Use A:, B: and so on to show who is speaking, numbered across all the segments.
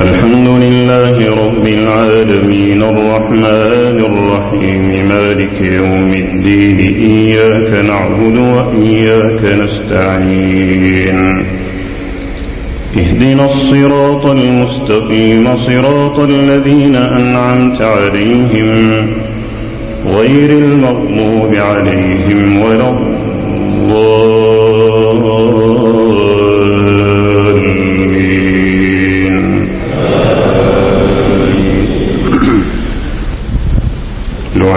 A: الحمد لله رب العالمين الرحمن الرحيم مالك يوم الدين إياك نعبد وإياك نستعين. اهدنا الصراط المستقيم صراط الذين أنعمت عليهم غير المغموب عليهم ولا الضالين.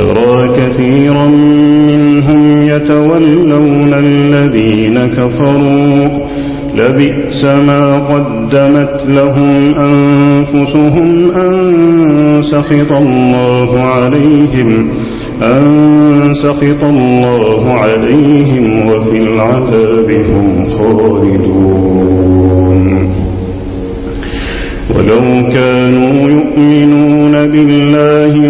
A: وترى كثيرا منهم يتولون الذين كفروا. لبئس ما قدمت لهم أنفسهم أن سخط الله عليهم أن سخط الله عليهم وفي العذاب هم خالدون. ولو كانوا يؤمنون بالله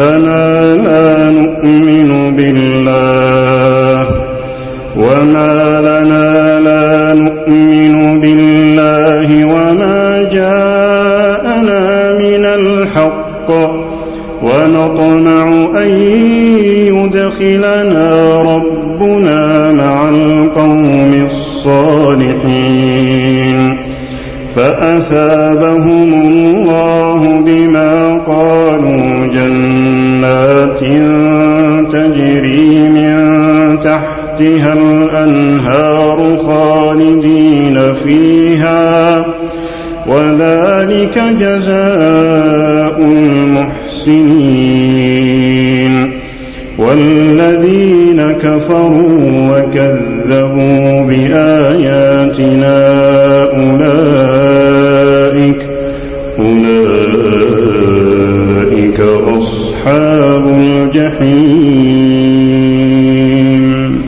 A: لنا لا نؤمن بالله وما لنا لا نؤمن بالله وما جاءنا من الحق ونطمع أن يدخلنا ربنا مع القوم الصالحين فأثابهم الله بما قالوا جنات تجري من تحتها الأنهار خالدين فيها وذلك جزاء المحسنين. والذين كفروا وكذبوا بآياتنا أولئك أولئك أصحاب أصحاب الجحيم.